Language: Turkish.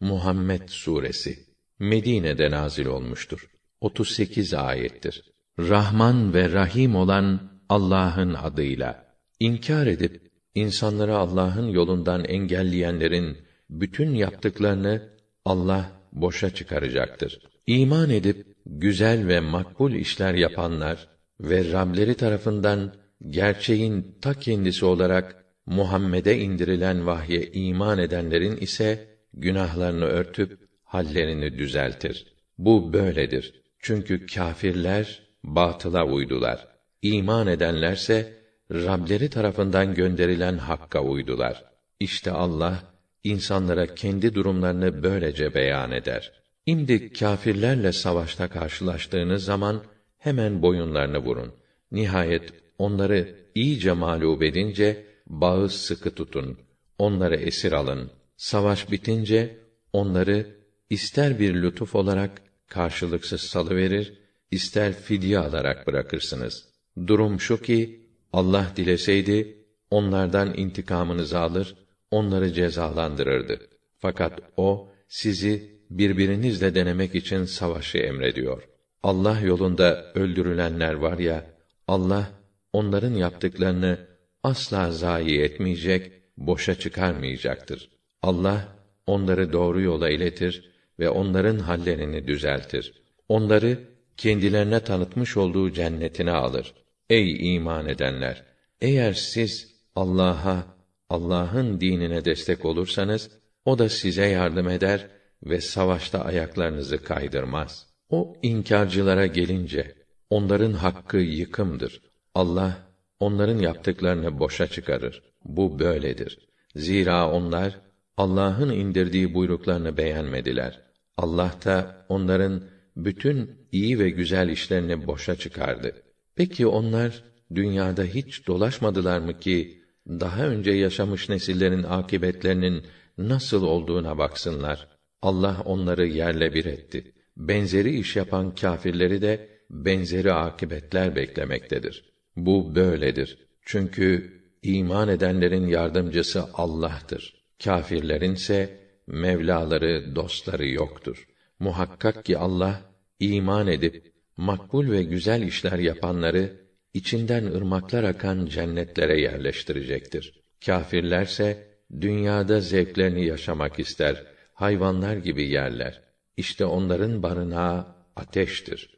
Muhammed suresi Medine'de nazil olmuştur. 38 ayettir. Rahman ve Rahim olan Allah'ın adıyla inkar edip insanları Allah'ın yolundan engelleyenlerin bütün yaptıklarını Allah boşa çıkaracaktır. İman edip güzel ve makbul işler yapanlar ve Rableri tarafından gerçeğin ta kendisi olarak Muhammed'e indirilen vahye iman edenlerin ise günahlarını örtüp hallerini düzeltir. Bu böyledir. Çünkü kâfirler batıla uydular. İman edenlerse Rableri tarafından gönderilen hakka uydular. İşte Allah insanlara kendi durumlarını böylece beyan eder. İmdi kâfirlerle savaşta karşılaştığınız zaman hemen boyunlarını vurun. Nihayet onları iyice mağlup edince bağı sıkı tutun. Onları esir alın. Savaş bitince onları ister bir lütuf olarak karşılıksız salıverir, ister fidye alarak bırakırsınız. Durum şu ki Allah dileseydi onlardan intikamınızı alır, onları cezalandırırdı. Fakat o sizi birbirinizle denemek için savaşı emrediyor. Allah yolunda öldürülenler var ya, Allah onların yaptıklarını asla zayi etmeyecek, boşa çıkarmayacaktır. Allah onları doğru yola iletir ve onların hallerini düzeltir. Onları kendilerine tanıtmış olduğu cennetine alır. Ey iman edenler! Eğer siz Allah'a, Allah'ın dinine destek olursanız, o da size yardım eder ve savaşta ayaklarınızı kaydırmaz. O inkarcılara gelince, onların hakkı yıkımdır. Allah, onların yaptıklarını boşa çıkarır. Bu böyledir. Zira onlar, Allah'ın indirdiği buyruklarını beğenmediler. Allah da onların bütün iyi ve güzel işlerini boşa çıkardı. Peki onlar dünyada hiç dolaşmadılar mı ki daha önce yaşamış nesillerin akibetlerinin nasıl olduğuna baksınlar. Allah onları yerle bir etti. Benzeri iş yapan kâfirleri de benzeri akibetler beklemektedir. Bu böyledir. Çünkü iman edenlerin yardımcısı Allah'tır. Kâfirlerin ise mevlaları, dostları yoktur. Muhakkak ki Allah iman edip makbul ve güzel işler yapanları içinden ırmaklar akan cennetlere yerleştirecektir. Kâfirlerse dünyada zevklerini yaşamak ister, hayvanlar gibi yerler. İşte onların barınağı ateştir.